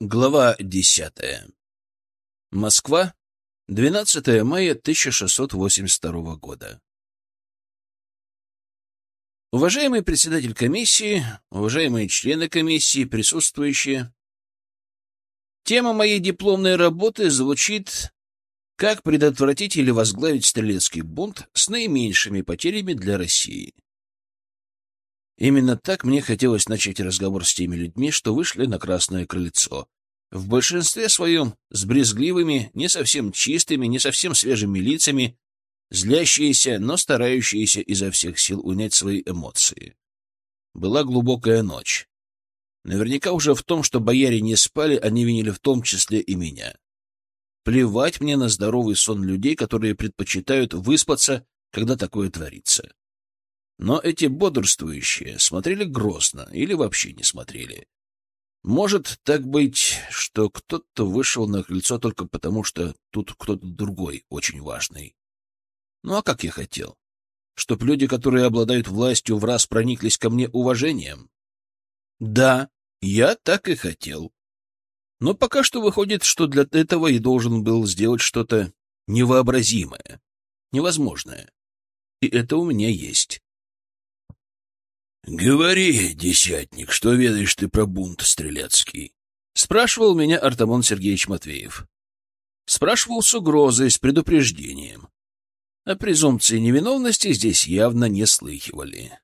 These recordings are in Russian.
Глава десятая. Москва, 12 мая 1682 года. Уважаемый председатель комиссии, уважаемые члены комиссии, присутствующие, тема моей дипломной работы звучит «Как предотвратить или возглавить стрелецкий бунт с наименьшими потерями для России». Именно так мне хотелось начать разговор с теми людьми, что вышли на Красное Крыльцо. В большинстве своем с брезгливыми, не совсем чистыми, не совсем свежими лицами, злящиеся, но старающиеся изо всех сил унять свои эмоции. Была глубокая ночь. Наверняка уже в том, что бояре не спали, они винили в том числе и меня. Плевать мне на здоровый сон людей, которые предпочитают выспаться, когда такое творится. Но эти бодрствующие смотрели грозно или вообще не смотрели. Может так быть, что кто-то вышел на крыльцо только потому, что тут кто-то другой очень важный. Ну а как я хотел? Чтоб люди, которые обладают властью, в раз прониклись ко мне уважением? Да, я так и хотел. Но пока что выходит, что для этого я должен был сделать что-то невообразимое, невозможное. И это у меня есть. «Говори, десятник, что ведаешь ты про бунт стрелецкий?» — спрашивал меня Артамон Сергеевич Матвеев. Спрашивал с угрозой, с предупреждением. О презумпции невиновности здесь явно не слыхивали.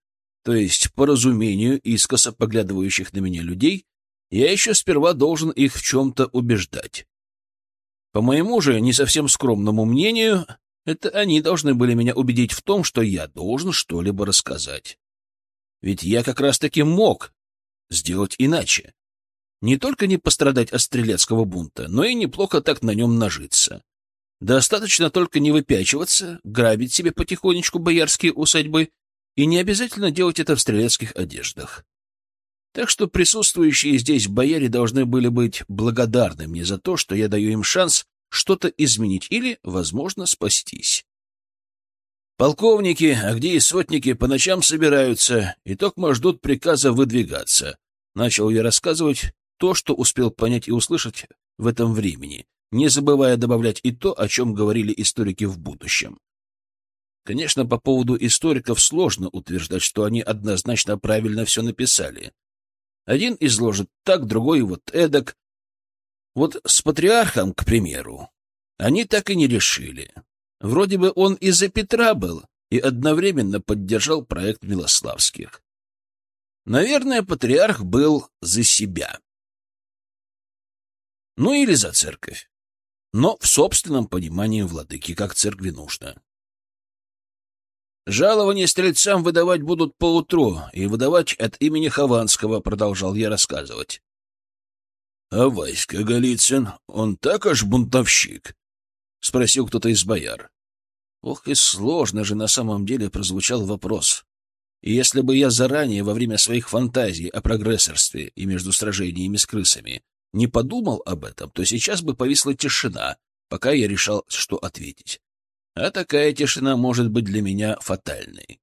То есть, по разумению искоса поглядывающих на меня людей, я еще сперва должен их в чем-то убеждать. По моему же не совсем скромному мнению, это они должны были меня убедить в том, что я должен что-либо рассказать. Ведь я как раз-таки мог сделать иначе. Не только не пострадать от стрелецкого бунта, но и неплохо так на нем нажиться. Достаточно только не выпячиваться, грабить себе потихонечку боярские усадьбы, и не обязательно делать это в стрелецких одеждах. Так что присутствующие здесь бояре должны были быть благодарны мне за то, что я даю им шанс что-то изменить или, возможно, спастись. Полковники, а где и сотники, по ночам собираются, и токмо ждут приказа выдвигаться. Начал я рассказывать то, что успел понять и услышать в этом времени, не забывая добавлять и то, о чем говорили историки в будущем. Конечно, по поводу историков сложно утверждать, что они однозначно правильно все написали. Один изложит так, другой вот эдак. Вот с патриархом, к примеру, они так и не решили. Вроде бы он из-за Петра был и одновременно поддержал проект Милославских. Наверное, патриарх был за себя. Ну или за церковь. Но в собственном понимании владыки, как церкви нужно. «Жалование стрельцам выдавать будут поутру, и выдавать от имени Хованского», — продолжал я рассказывать. «А Васька Голицын, он так аж бунтовщик?» — спросил кто-то из бояр. Ох, и сложно же на самом деле прозвучал вопрос. И если бы я заранее, во время своих фантазий о прогрессорстве и между сражениями с крысами, не подумал об этом, то сейчас бы повисла тишина, пока я решал, что ответить. А такая тишина может быть для меня фатальной.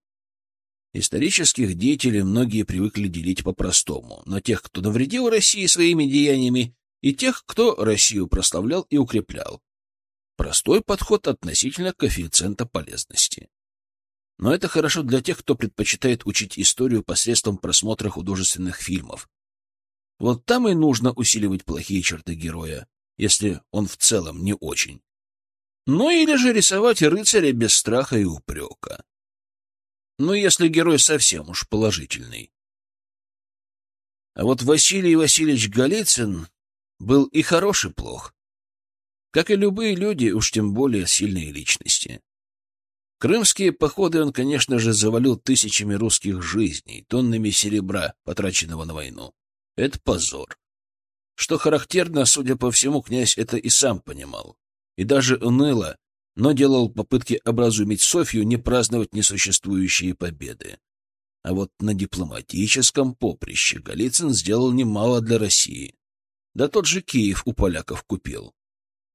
Исторических деятелей многие привыкли делить по-простому, на тех, кто навредил России своими деяниями, и тех, кто Россию прославлял и укреплял. Простой подход относительно коэффициента полезности. Но это хорошо для тех, кто предпочитает учить историю посредством просмотра художественных фильмов. Вот там и нужно усиливать плохие черты героя, если он в целом не очень. Ну или же рисовать рыцаря без страха и упрека. Ну, если герой совсем уж положительный. А вот Василий Васильевич Голицын был и хорош, и плох. Как и любые люди, уж тем более сильные личности. Крымские походы он, конечно же, завалил тысячами русских жизней, тоннами серебра, потраченного на войну. Это позор. Что характерно, судя по всему, князь это и сам понимал. И даже уныло, но делал попытки образумить Софью не праздновать несуществующие победы. А вот на дипломатическом поприще Голицын сделал немало для России. Да тот же Киев у поляков купил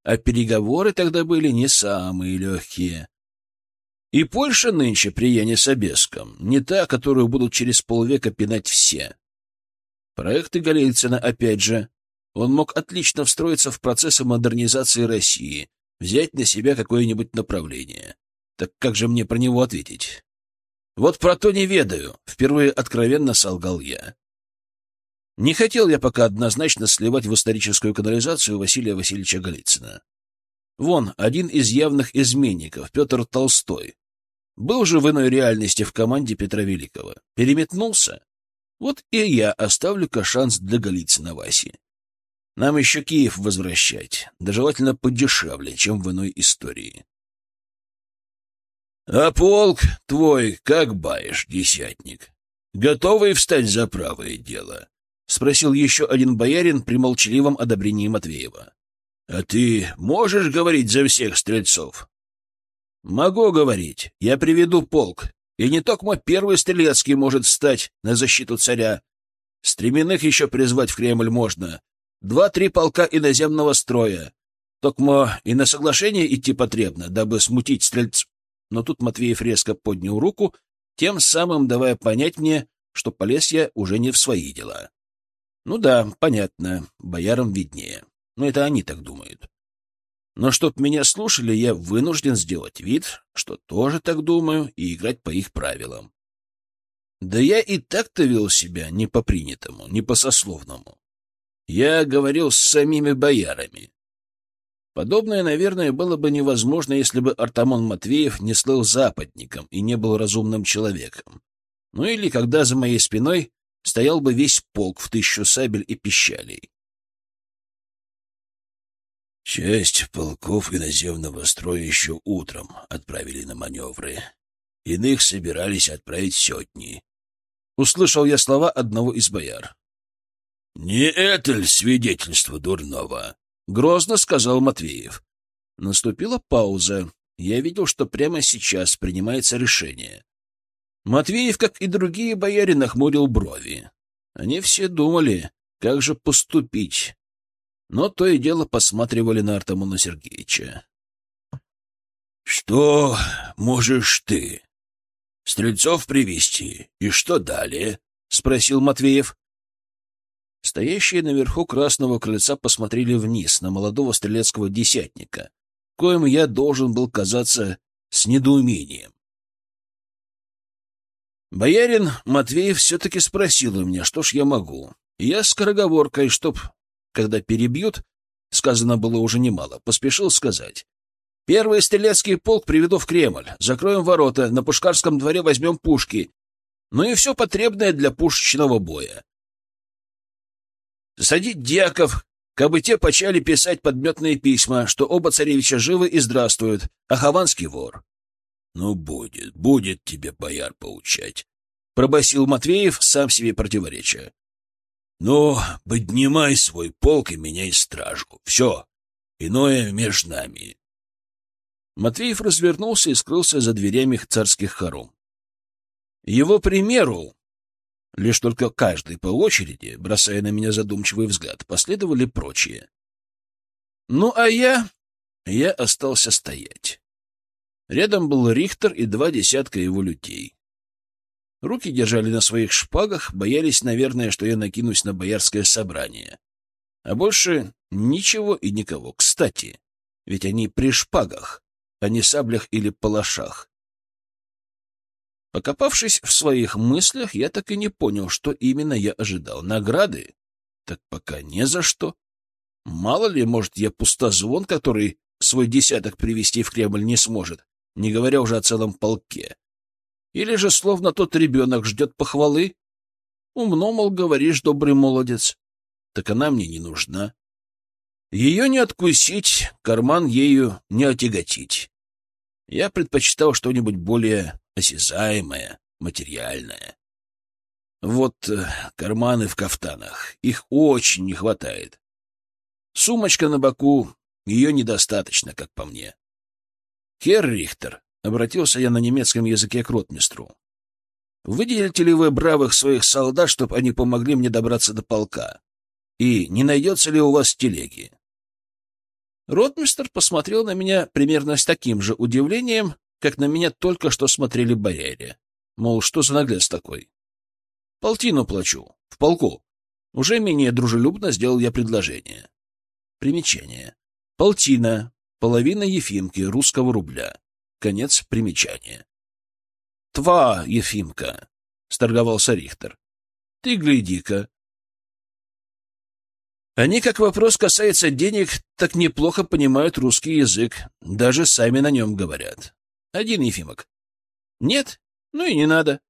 а переговоры тогда были не самые легкие. И Польша нынче при Яне Собеском, не та, которую будут через полвека пинать все. Проекты Голицына, опять же, Он мог отлично встроиться в процессы модернизации России, взять на себя какое-нибудь направление. Так как же мне про него ответить? Вот про то не ведаю, впервые откровенно солгал я. Не хотел я пока однозначно сливать в историческую канализацию Василия Васильевича Голицына. Вон, один из явных изменников, Петр Толстой, был же в иной реальности в команде Петра Великого. Переметнулся? Вот и я оставлю-ка шанс для Голицына Васи. Нам еще Киев возвращать, да желательно подешевле, чем в иной истории. — А полк твой как баешь, десятник? Готовый встать за правое дело? — спросил еще один боярин при молчаливом одобрении Матвеева. — А ты можешь говорить за всех стрельцов? — Могу говорить. Я приведу полк. И не только мой первый стрелецкий может встать на защиту царя. Стременных еще призвать в Кремль можно, Два-три полка иноземного строя. Токмо и на соглашение идти потребно, дабы смутить стрельц... Но тут Матвеев резко поднял руку, тем самым давая понять мне, что полез я уже не в свои дела. Ну да, понятно, боярам виднее. Но это они так думают. Но чтоб меня слушали, я вынужден сделать вид, что тоже так думаю, и играть по их правилам. Да я и так-то вел себя не по принятому, не по сословному. Я говорил с самими боярами. Подобное, наверное, было бы невозможно, если бы Артамон Матвеев не слыл западником и не был разумным человеком. Ну или когда за моей спиной стоял бы весь полк в тысячу сабель и пищалей. Часть полков иноземного строя еще утром отправили на маневры. Иных собирались отправить сотни. Услышал я слова одного из бояр. «Не это ли свидетельство дурного?» — грозно сказал Матвеев. Наступила пауза. Я видел, что прямо сейчас принимается решение. Матвеев, как и другие бояре, нахмурил брови. Они все думали, как же поступить. Но то и дело посматривали на Артамона Сергеевича. — Что можешь ты? Стрельцов привести И что далее? — спросил Матвеев. Стоящие наверху красного крыльца посмотрели вниз на молодого стрелецкого десятника, коим я должен был казаться с недоумением. Боярин Матвеев все-таки спросил у меня, что ж я могу. я с скороговоркой, чтоб, когда перебьют, сказано было уже немало, поспешил сказать. Первый стрелецкий полк приведу в Кремль, закроем ворота, на Пушкарском дворе возьмем пушки, ну и все потребное для пушечного боя засадить дьяков, кабы те почали писать подметные письма, что оба царевича живы и здравствуют, а Хованский вор. — Ну, будет, будет тебе бояр поучать, — пробасил Матвеев, сам себе противоречия. — Ну, поднимай свой полк и меняй стражу. Все, иное между нами. Матвеев развернулся и скрылся за дверями царских хором. Его примеру Лишь только каждый по очереди, бросая на меня задумчивый взгляд, последовали прочие. Ну, а я... Я остался стоять. Рядом был Рихтер и два десятка его людей. Руки держали на своих шпагах, боялись, наверное, что я накинусь на боярское собрание. А больше ничего и никого. Кстати, ведь они при шпагах, а не саблях или палашах. Покопавшись в своих мыслях, я так и не понял, что именно я ожидал. Награды? Так пока не за что. Мало ли, может, я пустозвон, который свой десяток привести в Кремль не сможет, не говоря уже о целом полке. Или же, словно тот ребенок ждет похвалы? Умно, мол, говоришь, добрый молодец. Так она мне не нужна. Ее не откусить, карман ею не отяготить. Я предпочитал что-нибудь более осязаемое, материальное. Вот э, карманы в кафтанах, их очень не хватает. Сумочка на боку, ее недостаточно, как по мне. Хер Рихтер, обратился я на немецком языке к ротмистру. Выделите ли вы бравых своих солдат, чтобы они помогли мне добраться до полка? И не найдется ли у вас телеги? Ротмистр посмотрел на меня примерно с таким же удивлением, как на меня только что смотрели бояре. Мол, что за наглец такой? Полтину плачу. В полку. Уже менее дружелюбно сделал я предложение. Примечание. Полтина. Половина Ефимки русского рубля. Конец примечания. «Тва, Ефимка!» — сторговался Рихтер. «Ты гляди-ка, они, как вопрос касается денег, так неплохо понимают русский язык, даже сами на нем говорят. Один Ефимок. Нет? Ну и не надо.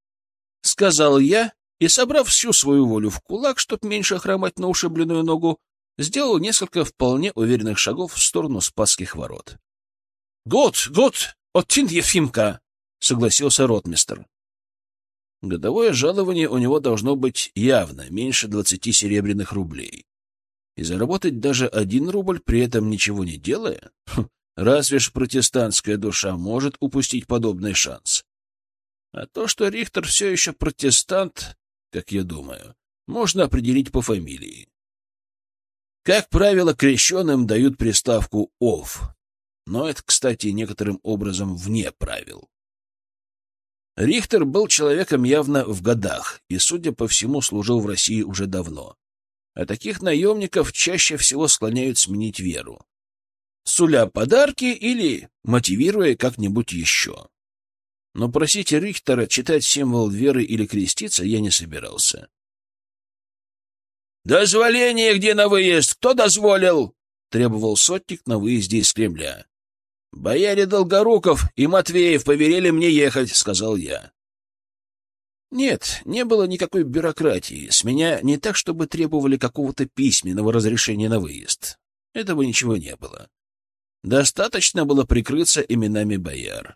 Сказал я, и, собрав всю свою волю в кулак, чтоб меньше хромать на ушибленную ногу, сделал несколько вполне уверенных шагов в сторону Спасских ворот. — Год, год, оттин Ефимка! — согласился ротмистр. Годовое жалование у него должно быть явно меньше двадцати серебряных рублей и заработать даже один рубль, при этом ничего не делая? Хм, разве ж протестантская душа может упустить подобный шанс? А то, что Рихтер все еще протестант, как я думаю, можно определить по фамилии. Как правило, крещенным дают приставку «ов», но это, кстати, некоторым образом вне правил. Рихтер был человеком явно в годах и, судя по всему, служил в России уже давно а таких наемников чаще всего склоняют сменить веру, суля подарки или мотивируя как-нибудь еще. Но просить Рихтера читать символ веры или креститься я не собирался. «Дозволение где на выезд? Кто дозволил?» — требовал сотник на выезде из Кремля. «Бояре Долгоруков и Матвеев поверили мне ехать», — сказал я. Нет, не было никакой бюрократии. С меня не так, чтобы требовали какого-то письменного разрешения на выезд. Этого ничего не было. Достаточно было прикрыться именами бояр.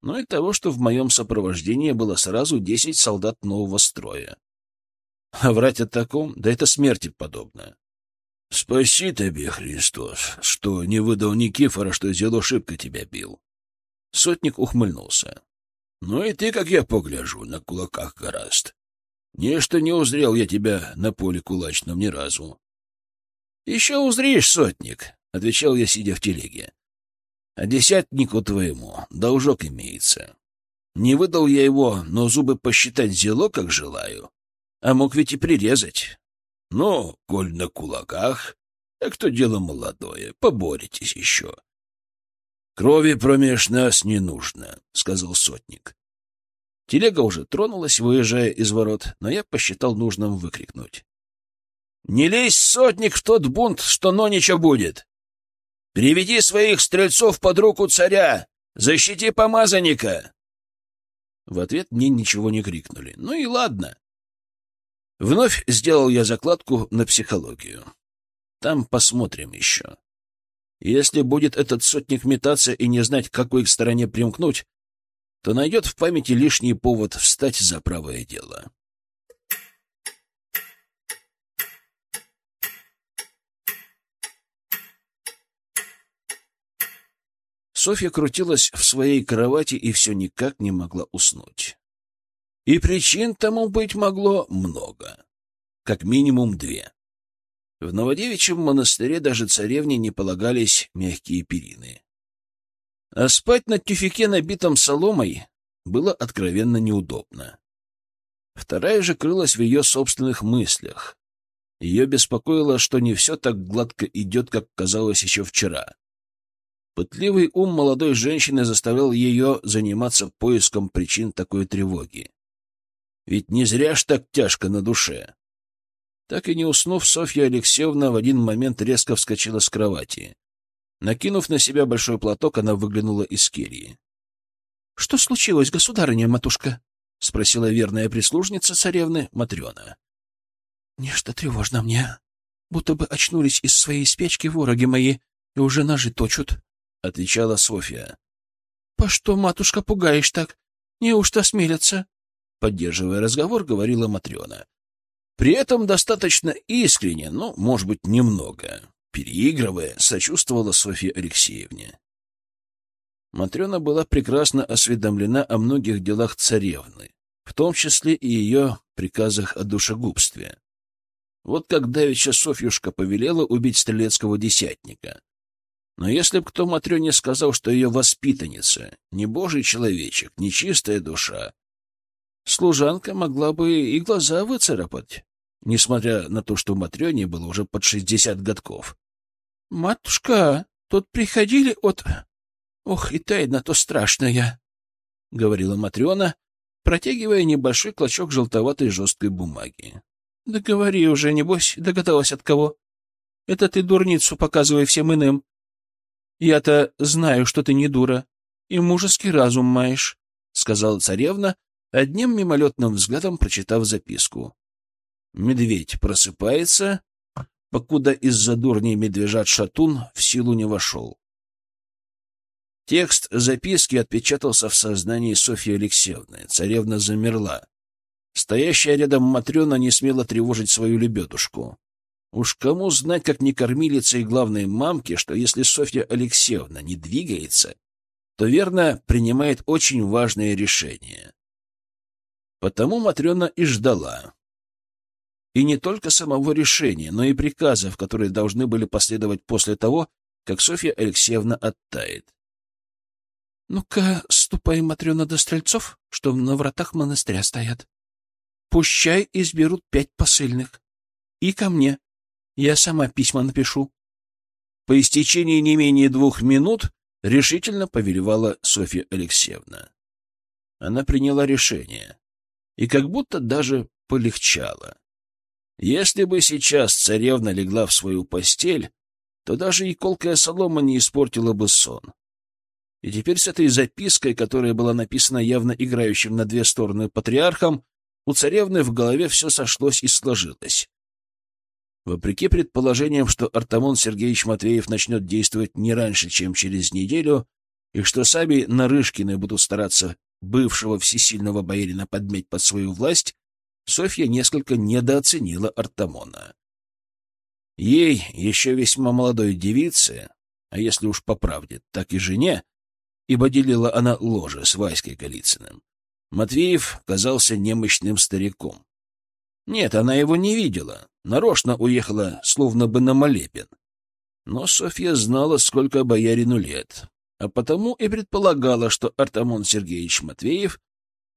Но и того, что в моем сопровождении было сразу десять солдат нового строя. А врать о таком, да это смерти подобно. — Спаси тебе, Христос, что не выдал Никифора, что Зело шибко тебя бил. Сотник ухмыльнулся. Ну и ты, как я погляжу, на кулаках гораст. Нечто не узрел я тебя на поле кулачном ни разу. — Еще узришь, сотник, — отвечал я, сидя в телеге. — А десятнику твоему должок имеется. Не выдал я его, но зубы посчитать зело, как желаю. А мог ведь и прирезать. Ну, коль на кулаках, так то дело молодое, поборитесь еще. «Крови промеж нас не нужно», — сказал сотник. Телега уже тронулась, выезжая из ворот, но я посчитал нужным выкрикнуть. «Не лезь, сотник, в тот бунт, что нонича будет! Приведи своих стрельцов под руку царя! Защити помазанника!» В ответ мне ничего не крикнули. Ну и ладно. Вновь сделал я закладку на психологию. Там посмотрим еще. Если будет этот сотник метаться и не знать, к какой стороне примкнуть, то найдет в памяти лишний повод встать за правое дело. Софья крутилась в своей кровати и все никак не могла уснуть. И причин тому быть могло много. Как минимум две. В Новодевичьем монастыре даже царевне не полагались мягкие перины. А спать на тюфике, набитом соломой, было откровенно неудобно. Вторая же крылась в ее собственных мыслях. Ее беспокоило, что не все так гладко идет, как казалось еще вчера. Пытливый ум молодой женщины заставлял ее заниматься поиском причин такой тревоги. Ведь не зря ж так тяжко на душе. Так и не уснув, Софья Алексеевна в один момент резко вскочила с кровати. Накинув на себя большой платок, она выглянула из кельи. — Что случилось, государыня, матушка? — спросила верная прислужница царевны Матрена. — Нечто тревожно мне. Будто бы очнулись из своей спечки вороги мои и уже ножи точут, — отвечала Софья. — По что, матушка, пугаешь так? Неужто смелятся? Поддерживая разговор, говорила Матрена. При этом достаточно искренне, ну, может быть, немного, переигрывая, сочувствовала Софье Алексеевне. Матрена была прекрасно осведомлена о многих делах царевны, в том числе и ее приказах о душегубстве. Вот как давеча Софьюшка повелела убить стрелецкого десятника. Но если б кто Матрёне сказал, что ее воспитанница, не божий человечек, не чистая душа, служанка могла бы и глаза выцарапать. несмотря на то, что Матрёне было уже под шестьдесят годков. — Матушка, тут приходили от... Ох, и тайна то страшная, — говорила Матрёна, протягивая небольшой клочок желтоватой жесткой бумаги. — Да говори уже, небось, догадалась от кого. Это ты дурницу показывай всем иным. Я-то знаю, что ты не дура, и мужеский разум маешь, — сказала царевна, одним мимолетным взглядом прочитав записку. Медведь просыпается, покуда из-за дурней медвежат шатун в силу не вошел. Текст записки отпечатался в сознании Софьи Алексеевны. Царевна замерла. Стоящая рядом Матрена не смела тревожить свою лебедушку. Уж кому знать, как не кормилице и главной мамке, что если Софья Алексеевна не двигается, то верно принимает очень важное решение. Потому Матрена и ждала. И не только самого решения, но и приказов, которые должны были последовать после того, как Софья Алексеевна оттает. — Ну-ка, ступай, Матрена, до стрельцов, что на вратах монастыря стоят. Пущай изберут пять посыльных. И ко мне. Я сама письма напишу. По истечении не менее двух минут решительно повелевала Софья Алексеевна. Она приняла решение и как будто даже полегчало. Если бы сейчас царевна легла в свою постель, то даже и колкая солома не испортила бы сон. И теперь с этой запиской, которая была написана явно играющим на две стороны патриархом, у царевны в голове все сошлось и сложилось. Вопреки предположениям, что Артамон Сергеевич Матвеев начнет действовать не раньше, чем через неделю, и что сами Нарышкины будут стараться бывшего всесильного боярина подметь под свою власть, Софья несколько недооценила Артамона. Ей, еще весьма молодой девице, а если уж по правде, так и жене, ибо делила она ложе с Васькой Голицыным, Матвеев казался немощным стариком. Нет, она его не видела, нарочно уехала, словно бы на молебен. Но Софья знала, сколько боярину лет, а потому и предполагала, что Артамон Сергеевич Матвеев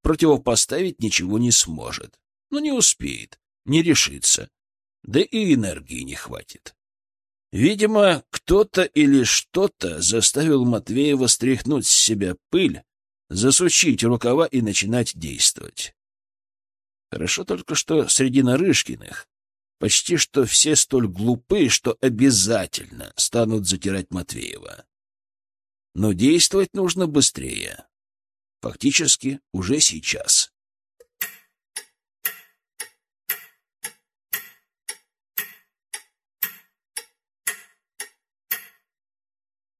противопоставить ничего не сможет но не успеет, не решится, да и энергии не хватит. Видимо, кто-то или что-то заставил Матвеева стряхнуть с себя пыль, засучить рукава и начинать действовать. Хорошо только, что среди Нарышкиных почти что все столь глупы, что обязательно станут затирать Матвеева. Но действовать нужно быстрее. Фактически уже сейчас.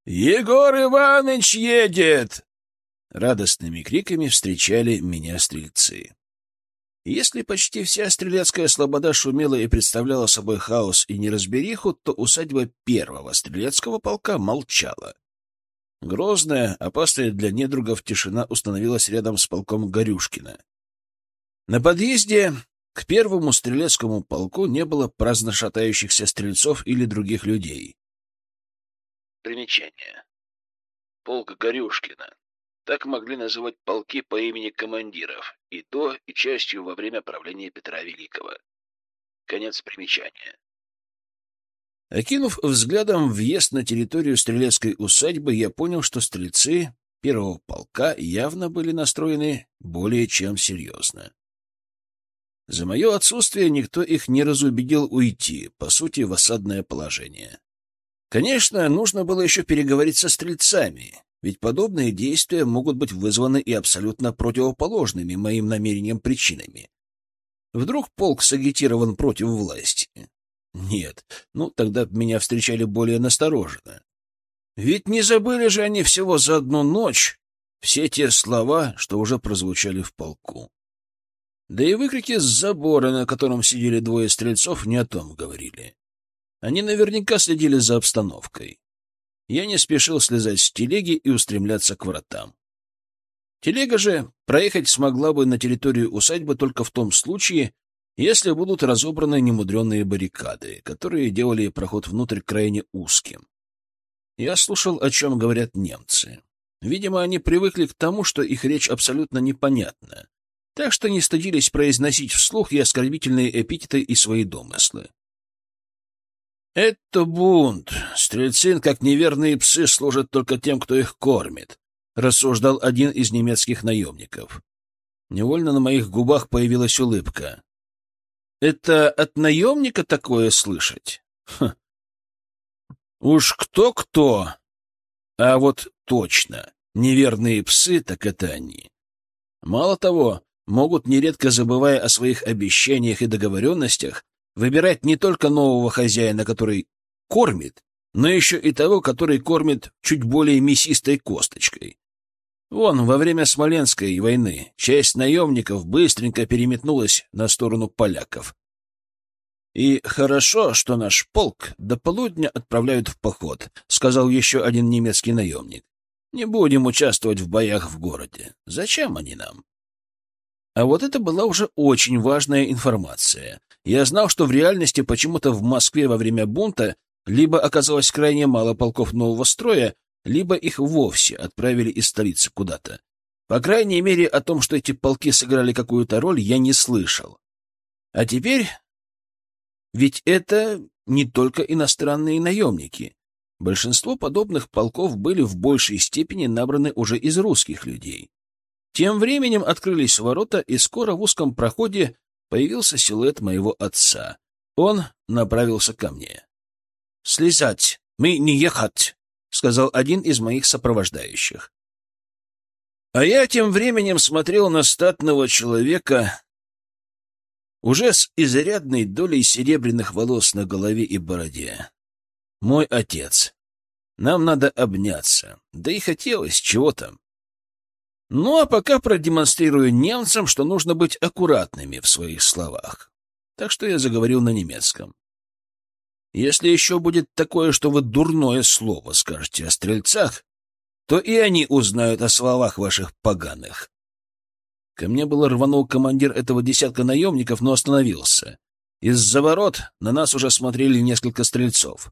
«Егор Иванович едет!» Радостными криками встречали меня стрельцы. Если почти вся стрелецкая слобода шумела и представляла собой хаос и неразбериху, то усадьба первого стрелецкого полка молчала. Грозная, опасная для недругов тишина установилась рядом с полком Горюшкина. На подъезде к первому стрелецкому полку не было праздно шатающихся стрельцов или других людей. Примечание. Полк Горюшкина. Так могли называть полки по имени командиров и до, и частью во время правления Петра Великого. Конец примечания. Окинув взглядом въезд на территорию стрелецкой усадьбы, я понял, что стрельцы первого полка явно были настроены более чем серьезно. За мое отсутствие никто их не разубедил уйти, по сути, в осадное положение. Конечно, нужно было еще переговорить со стрельцами, ведь подобные действия могут быть вызваны и абсолютно противоположными моим намерениям причинами. Вдруг полк сагитирован против власти? Нет, ну тогда меня встречали более настороженно. Ведь не забыли же они всего за одну ночь все те слова, что уже прозвучали в полку. Да и выкрики с забора, на котором сидели двое стрельцов, не о том говорили. Они наверняка следили за обстановкой. Я не спешил слезать с телеги и устремляться к вратам. Телега же проехать смогла бы на территорию усадьбы только в том случае, если будут разобраны немудренные баррикады, которые делали проход внутрь крайне узким. Я слушал, о чем говорят немцы. Видимо, они привыкли к тому, что их речь абсолютно непонятна, так что не стыдились произносить вслух и оскорбительные эпитеты и свои домыслы. «Это бунт. Стрельцы, как неверные псы, служат только тем, кто их кормит», — рассуждал один из немецких наемников. Невольно на моих губах появилась улыбка. «Это от наемника такое слышать?» Хм. «Уж кто-кто, а вот точно, неверные псы, так это они. Мало того, могут, нередко забывая о своих обещаниях и договоренностях, выбирать не только нового хозяина, который кормит, но еще и того, который кормит чуть более мясистой косточкой. Вон, во время Смоленской войны часть наемников быстренько переметнулась на сторону поляков. «И хорошо, что наш полк до полудня отправляют в поход», — сказал еще один немецкий наемник. «Не будем участвовать в боях в городе. Зачем они нам?» А вот это была уже очень важная информация. Я знал, что в реальности почему-то в Москве во время бунта либо оказалось крайне мало полков нового строя, либо их вовсе отправили из столицы куда-то. По крайней мере, о том, что эти полки сыграли какую-то роль, я не слышал. А теперь... Ведь это не только иностранные наемники. Большинство подобных полков были в большей степени набраны уже из русских людей. Тем временем открылись ворота, и скоро в узком проходе появился силуэт моего отца. Он направился ко мне. — Слезать! Мы не ехать! — сказал один из моих сопровождающих. А я тем временем смотрел на статного человека, уже с изрядной долей серебряных волос на голове и бороде. Мой отец. Нам надо обняться. Да и хотелось, чего там. Ну а пока продемонстрирую немцам, что нужно быть аккуратными в своих словах. Так что я заговорил на немецком. Если еще будет такое, что вы дурное слово скажете о стрельцах, то и они узнают о словах ваших поганых. Ко мне было рванул командир этого десятка наемников, но остановился. Из-за ворот на нас уже смотрели несколько стрельцов.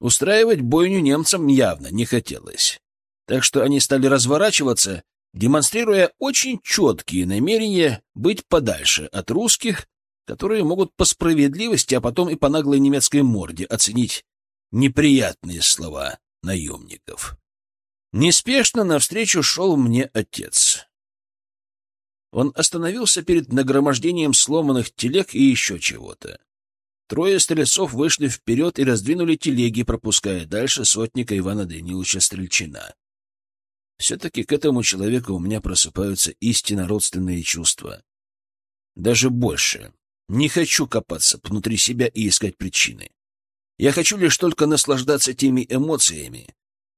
Устраивать бойню немцам явно не хотелось. Так что они стали разворачиваться демонстрируя очень четкие намерения быть подальше от русских, которые могут по справедливости, а потом и по наглой немецкой морде оценить неприятные слова наемников. Неспешно навстречу шел мне отец. Он остановился перед нагромождением сломанных телег и еще чего-то. Трое стрельцов вышли вперед и раздвинули телеги, пропуская дальше сотника Ивана Даниловича Стрельчина. Все-таки к этому человеку у меня просыпаются истинно родственные чувства. Даже больше. Не хочу копаться внутри себя и искать причины. Я хочу лишь только наслаждаться теми эмоциями,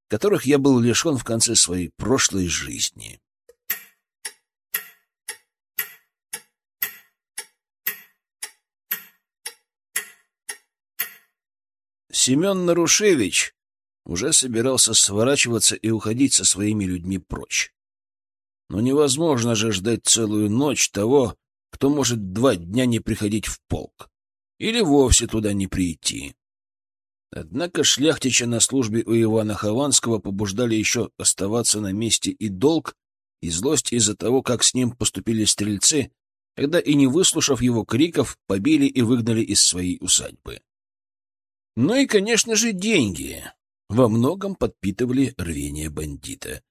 которых я был лишен в конце своей прошлой жизни. Семен Нарушевич уже собирался сворачиваться и уходить со своими людьми прочь. Но невозможно же ждать целую ночь того, кто может два дня не приходить в полк или вовсе туда не прийти. Однако шляхтича на службе у Ивана Хованского побуждали еще оставаться на месте и долг, и злость из-за того, как с ним поступили стрельцы, когда и не выслушав его криков, побили и выгнали из своей усадьбы. Ну и, конечно же, деньги во многом подпитывали рвение бандита.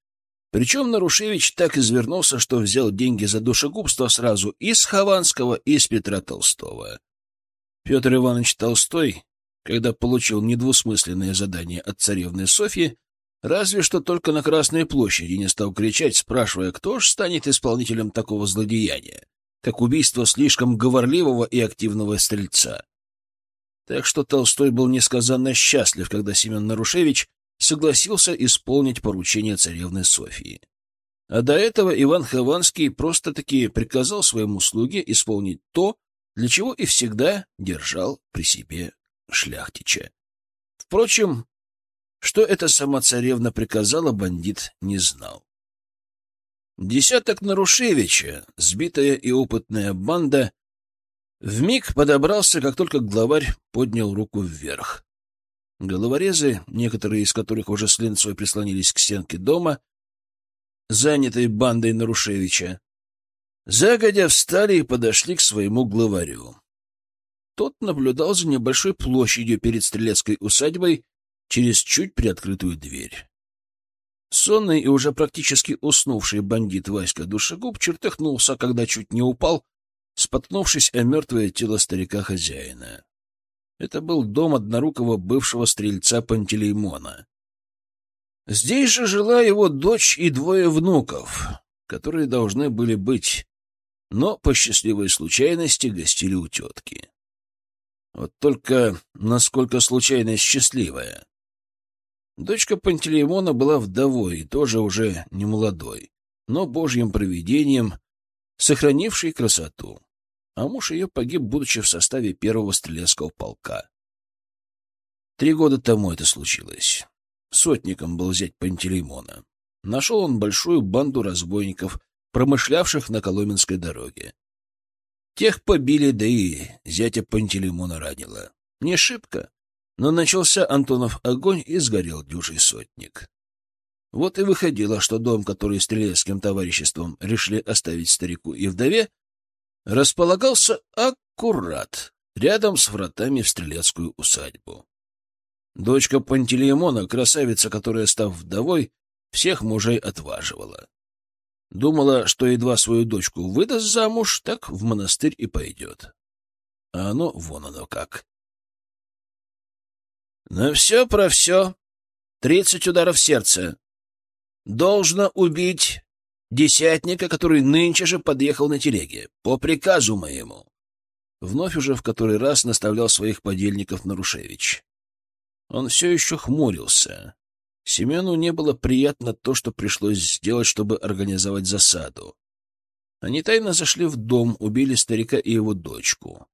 Причем Нарушевич так извернулся, что взял деньги за душегубство сразу из Хованского, и из Петра Толстого. Петр Иванович Толстой, когда получил недвусмысленное задание от царевны Софьи, разве что только на Красной площади не стал кричать, спрашивая, кто ж станет исполнителем такого злодеяния, как убийство слишком говорливого и активного стрельца. Так что Толстой был несказанно счастлив, когда Семен Нарушевич согласился исполнить поручение царевны Софии. А до этого Иван Хованский просто-таки приказал своему слуге исполнить то, для чего и всегда держал при себе шляхтича. Впрочем, что эта сама царевна приказала, бандит не знал. Десяток Нарушевича, сбитая и опытная банда, Вмиг подобрался, как только главарь поднял руку вверх. Головорезы, некоторые из которых уже с линцой прислонились к стенке дома, занятой бандой Нарушевича, Загодя встали и подошли к своему главарю. Тот наблюдал за небольшой площадью перед стрелецкой усадьбой через чуть приоткрытую дверь. Сонный и уже практически уснувший бандит Васька Душегуб чертыхнулся, когда чуть не упал, споткнувшись о мертвое тело старика-хозяина. Это был дом однорукого бывшего стрельца Пантелеймона. Здесь же жила его дочь и двое внуков, которые должны были быть, но по счастливой случайности гостили у тетки. Вот только насколько случайность счастливая. Дочка Пантелеймона была вдовой и тоже уже не молодой, но божьим провидением, сохранившей красоту. А муж ее погиб, будучи в составе первого стрелецкого полка. Три года тому это случилось. Сотником был зять Пантелеймона. Нашел он большую банду разбойников, промышлявших на Коломенской дороге. Тех побили, да и зятя Пантелеймона ранило. Не шибко, но начался Антонов огонь и сгорел дюжий сотник. Вот и выходило, что дом, который стрелецким товариществом решили оставить старику и вдове, располагался аккурат рядом с вратами в стрелецкую усадьбу. Дочка Пантелеймона, красавица, которая, став вдовой, всех мужей отваживала. Думала, что едва свою дочку выдаст замуж, так в монастырь и пойдет. А оно вон оно как. На все про все. Тридцать ударов сердца. Должно убить десятника, который нынче же подъехал на телеге, по приказу моему. Вновь уже в который раз наставлял своих подельников Нарушевич. Он все еще хмурился. Семену не было приятно то, что пришлось сделать, чтобы организовать засаду. Они тайно зашли в дом, убили старика и его дочку.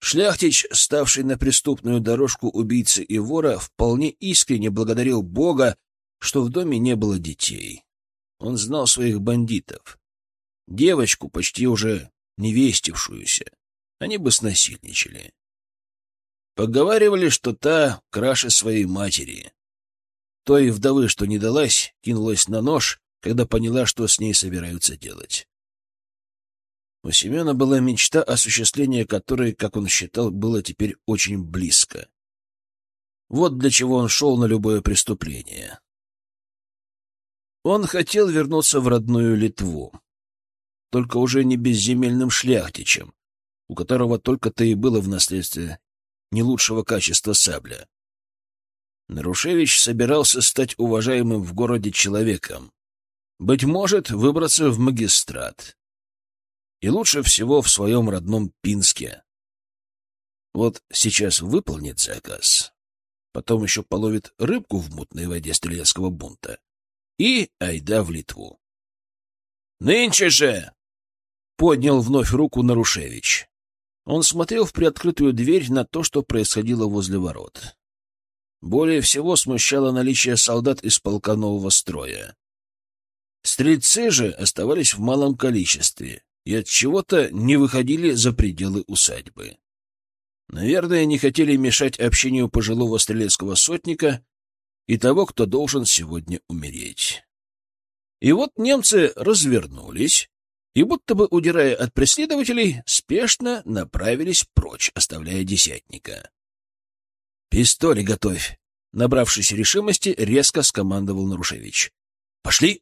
Шляхтич, ставший на преступную дорожку убийцы и вора, вполне искренне благодарил Бога, что в доме не было детей. Он знал своих бандитов. Девочку, почти уже невестившуюся, они бы снасильничали. Поговаривали, что та краше своей матери. Той вдовы, что не далась, кинулась на нож, когда поняла, что с ней собираются делать. У Семена была мечта, осуществление которой, как он считал, было теперь очень близко. Вот для чего он шел на любое преступление. Он хотел вернуться в родную Литву, только уже не безземельным шляхтичем, у которого только-то и было в наследстве не лучшего качества сабля. Нарушевич собирался стать уважаемым в городе человеком. Быть может, выбраться в магистрат. И лучше всего в своем родном Пинске. Вот сейчас выполнит заказ, потом еще половит рыбку в мутной воде стрелецкого бунта и айда в Литву. «Нынче же!» — поднял вновь руку Нарушевич. Он смотрел в приоткрытую дверь на то, что происходило возле ворот. Более всего смущало наличие солдат из полка нового строя. Стрельцы же оставались в малом количестве и от чего-то не выходили за пределы усадьбы. Наверное, не хотели мешать общению пожилого стрелецкого сотника и того, кто должен сегодня умереть. И вот немцы развернулись и, будто бы удирая от преследователей, спешно направились прочь, оставляя десятника. «Пистоли готовь!» Набравшись решимости, резко скомандовал Нарушевич. «Пошли!»